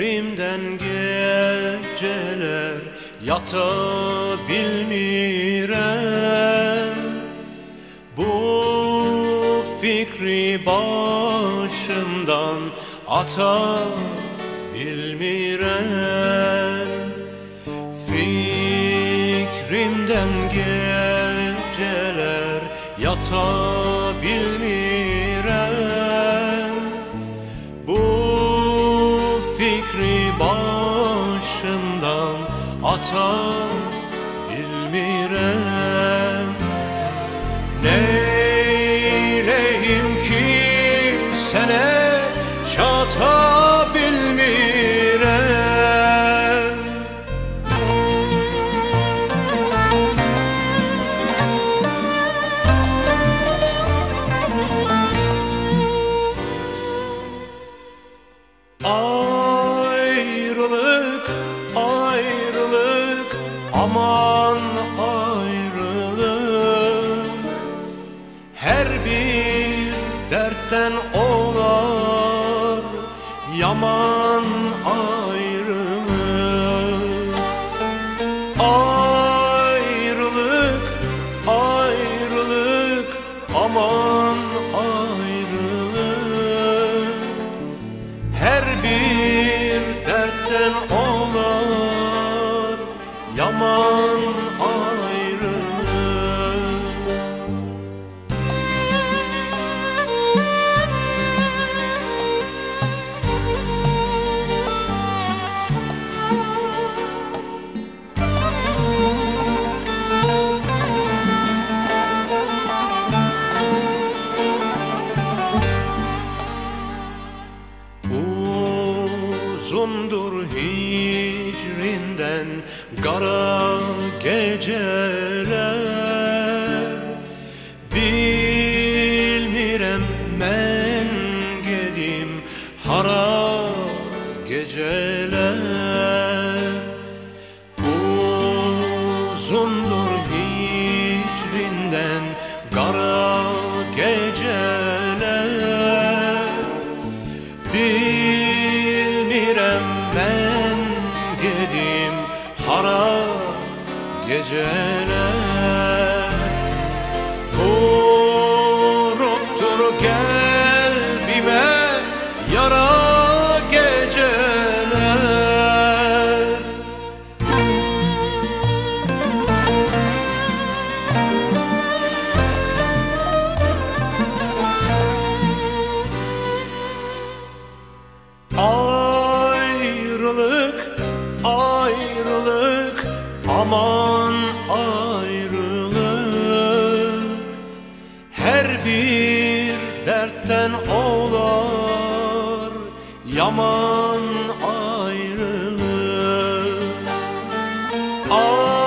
Devrimden geceler yatabilmirem. Bu fikri başımdan atabilmirem. Fikrimden geceler yatabilmirem. tongue. Dertten olar yaman ayrılık Ayrılık, ayrılık, aman ayrılık. Her bir dertten olar yaman ayrılık hicrinden kara geceler. Bilmirem men gedim hara geceler. Uzundur hicrinden kara geceler. Bilmirem ben gedim hara geceler? Vuruptur kalbime yara aman ayrılık. Her bir dertten olar yaman ayrılık. Ayrılık,